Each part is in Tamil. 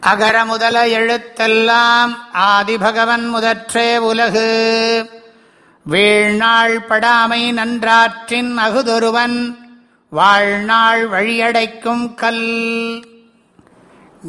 அகர முதல எழுத்தெல்லாம் ஆதிபகவன் முதற்றே உலகு. வீழ்நாள் படாமை நன்றாற்றின் அகுதொருவன் வாழ்நாள் வழியடைக்கும் கல்.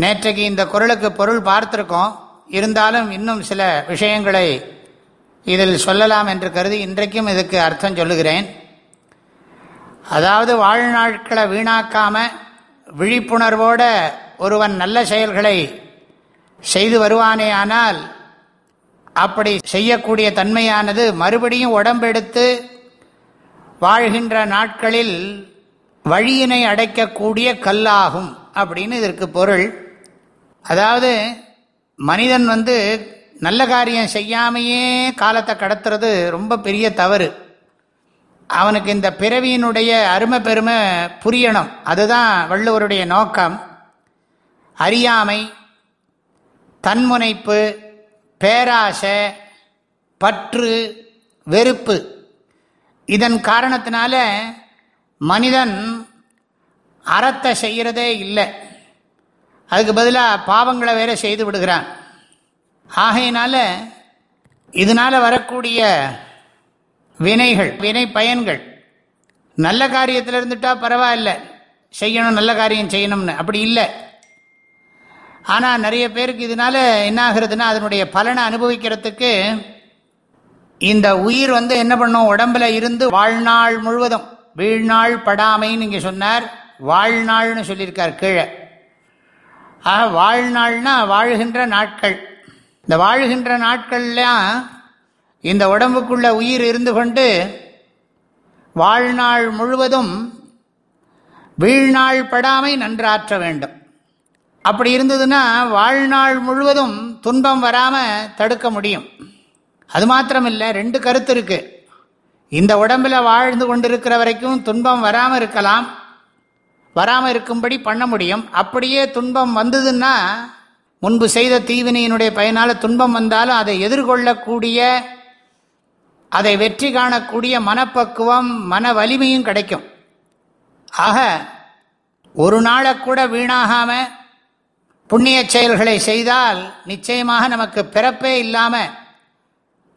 நேற்றைக்கு இந்த குரலுக்கு பொருள் பார்த்துருக்கோம். இருந்தாலும் இன்னும் சில விஷயங்களை இதில் சொல்லலாம் என்று கருதி இன்றைக்கும் இதுக்கு அர்த்தம் சொல்லுகிறேன். அதாவது வாழ்நாட்களை வீணாக்காம விழிப்புணர்வோட ஒருவன் நல்ல செயல்களை செய்து வருவானே ஆனால் அப்படி செய்யக்கூடிய தன்மையானது மறுபடியும் உடம்பெடுத்து வாழ்கின்ற நாட்களில் வழியினை அடைக்கக்கூடிய கல்லாகும் அப்படின்னு இதற்கு பொருள். அதாவது மனிதன் வந்து நல்ல காரியம் செய்யாமையே காலத்தை கடத்துறது ரொம்ப பெரிய தவறு. அவனுக்கு இந்த பிறவியினுடைய அருமை பெருமை புரியணும். அதுதான் வள்ளுவருடைய நோக்கம். அறியாமை தன்முனைப்பு பேராசை பற்று வெறுப்பு. இதன் காரணத்தினால மனிதன் அறத்தை செய்கிறதே இல்லை. அதுக்கு பதிலாக பாவங்களை வேற செய்து விடுகிறான். ஆகையினால இதனால் வரக்கூடிய வினைகள் வினை பயன்கள் நல்ல காரியத்தில் இருந்துட்டால் பரவாயில்ல. செய்யணும் நல்ல காரியம் செய்யணும்னு. அப்படி இல்லை. ஆனால் நிறைய பேருக்கு இதனால என்ன ஆகுறதுன்னா அதனுடைய பலனை அனுபவிக்கிறதுக்கு இந்த உயிர் வந்து என்ன பண்ணும்? உடம்புல இருந்து வாழ்நாள் முழுவதும் வீழ்நாள் படாமைன்னு இங்கே சொன்னார். வாழ்நாள்னு சொல்லியிருக்கார் கீழே. ஆக வாழ்நாள்னா வாழ்கின்ற நாட்கள். இந்த வாழ்கின்ற நாட்கள்லாம் இந்த உடம்புக்குள்ள உயிர் இருந்து கொண்டு வாழ்நாள் முழுவதும் வீழ்நாள் படாமை நன்றாற்ற வேண்டும். அப்படி இருந்ததுன்னா வாழ்நாள் முழுவதும் துன்பம் வராமல் தடுக்க முடியும். அது மாத்திரமில்லை ரெண்டு கருத்து இருக்கு. இந்த உடம்பில் வாழ்ந்து கொண்டிருக்கிற வரைக்கும் துன்பம் வராமல் இருக்கலாம். வராமல் இருக்கும்படி பண்ண முடியும். அப்படியே துன்பம் வந்ததுன்னா முன்பு செய்த தீவினையினுடைய பயனால் துன்பம் வந்தாலும் அதை எதிர்கொள்ளக்கூடிய அதை வெற்றி காணக்கூடிய மனப்பக்குவம் மன வலிமையும் கிடைக்கும். ஆக ஒரு நாளை கூட வீணாகாமல் புண்ணிய செயல்களை செய்தால் நிச்சயமாக நமக்கு பிறப்பே இல்லாமல்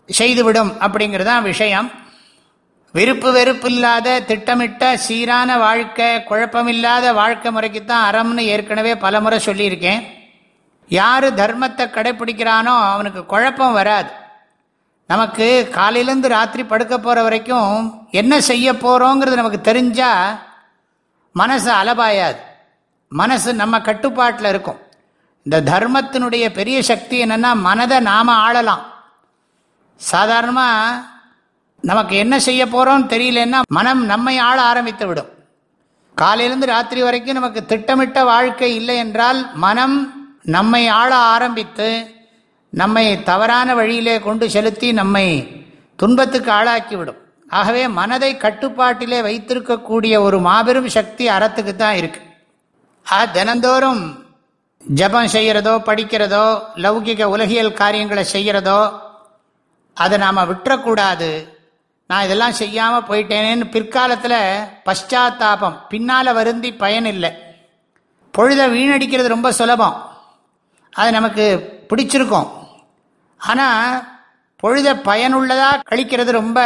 செய்துவிடும் அப்படிங்கிறதான் விஷயம். விருப்பு வெறுப்பு இல்லாத திட்டமிட்ட சீரான வாழ்க்கை குழப்பமில்லாத வாழ்க்கை முறைக்குத்தான் அறம்னு ஏற்கனவே பல முறை சொல்லியிருக்கேன். யார் தர்மத்தை கடைப்பிடிக்கிறானோ அவனுக்கு குழப்பம் வராது. நமக்கு காலையிலேருந்து ராத்திரி படுக்க போகிற வரைக்கும் என்ன செய்ய போகிறோங்கிறது நமக்கு தெரிஞ்சால் மனசு அலபாயாது. மனசு நம்ம கட்டுப்பாட்டில் இருக்கும். இந்த தர்மத்தினுடைய பெரிய சக்தி என்னென்னா மனதை நாம் ஆளலாம். சாதாரணமாக நமக்கு என்ன செய்ய போகிறோம்னு தெரியலன்னா மனம் நம்மை ஆள ஆரம்பித்து விடும். காலையிலேருந்து ராத்திரி வரைக்கும் நமக்கு திட்டமிட்ட வாழ்க்கை இல்லை என்றால் மனம் நம்மை ஆள ஆரம்பித்து நம்மை தவறான வழியிலே கொண்டு செலுத்தி நம்மை துன்பத்துக்கு ஆளாக்கிவிடும் ஆகவே மனதை கட்டுப்பாட்டிலே வைத்திருக்கக்கூடிய ஒரு மாபெரும் சக்தி அறத்துக்கு தான் இருக்கு. ஆ தினந்தோறும் ஜபம் செய்கிறதோ படிக்கிறதோ லௌகிக உலகியல் காரியங்களை செய்கிறதோ அதை நாம் விட்டுறக்கூடாது. நான் இதெல்லாம் செய்யாமல் போயிட்டேனேன்னு பிற்காலத்தில் பశ్చాத்தாபம் பின்னால் வருந்தி பயன் இல்லை. பொழுதை வீணடிக்கிறது ரொம்ப சுலபம். அது நமக்கு பிடிச்சிருக்கும். ஆனால் பொழுத பயனுள்ளதாக கழிக்கிறது ரொம்ப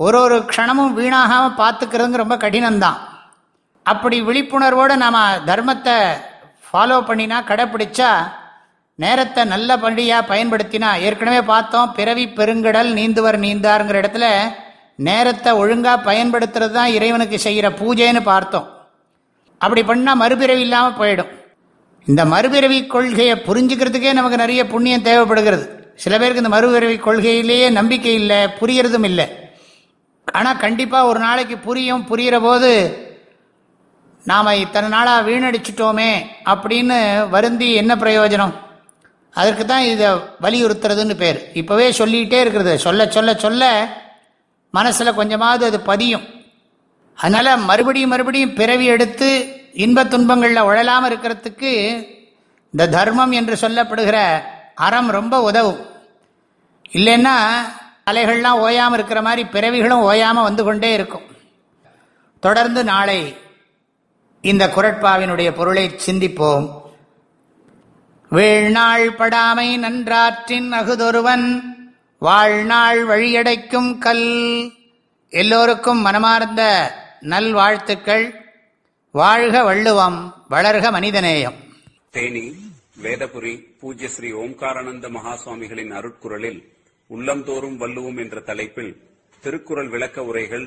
ஒரு ஒரு க்ஷணமும் வீணாகாமல் பார்த்துக்கிறதுங்க ரொம்ப கடினம்தான். அப்படி விழிப்புணர்வோடு நாம் தர்மத்தை ஃபாலோ பண்ணினா கடைப்பிடிச்சா நேரத்தை நல்லபடியாக பயன்படுத்தினா ஏற்கனவே பார்த்தோம் பிறவி பெருங்கடல் நீந்துவர் நீந்தாருங்கிற இடத்துல நேரத்தை ஒழுங்காக பயன்படுத்துறது தான் இறைவனுக்கு செய்கிற பூஜைன்னு பார்த்தோம். அப்படி பண்ணால் மறுபிறவி இல்லாமல் போயிடும். இந்த மறுபிறவி கொள்கையை புரிஞ்சுக்கிறதுக்கே நமக்கு நிறைய புண்ணியம் தேவைப்படுகிறது. சில பேருக்கு இந்த மறுபிறவி கொள்கையிலேயே நம்பிக்கை இல்லை புரியறதும் இல்லை. ஆனால் கண்டிப்பாக ஒரு நாளைக்கு புரியும் புரிகிற போது நாம் இத்தனை நாளாக வீணடிச்சிட்டோமே அப்படின்னு வருந்தி என்ன பிரயோஜனம்? அதற்கு தான் இதை வலியுறுத்துறதுன்னு பேர். இப்போவே சொல்லிகிட்டே இருக்கிறது. சொல்ல சொல்ல சொல்ல மனசில் கொஞ்சமாவது அது பதியும். அதனால் மறுபடியும் மறுபடியும் பிறவி எடுத்து இன்ப துன்பங்களில் உழலாமல் இருக்கிறதுக்கு இந்த தர்மம் என்று சொல்லப்படுகிற அறம் ரொம்ப உதவும். இல்லைன்னா அலைகள்லாம் ஓயாமல் இருக்கிற மாதிரி பிறவிகளும் ஓயாமல் வந்து கொண்டே இருக்கும். தொடர்ந்து நாளை இந்த குரட்பாவினுடைய பொருளை சிந்திப்போம். வீழ்நாள் படாமை நன்றாற்றின் அகுதொருவன் வாழ்நாள் வழியடைக்கும் கல். எல்லோருக்கும் மனமார்ந்த நல்வாழ்த்துக்கள் வாழ்க வள்ளுவம் வளர்க மனிதநேயம். தேனி வேதபுரி பூஜ்ய ஸ்ரீ ஓம்காரானந்த மகாசுவாமிகளின் அருட்குரலில் உள்ளந்தோறும் வள்ளுவோம் என்ற தலைப்பில் திருக்குறள் விளக்க உரைகள்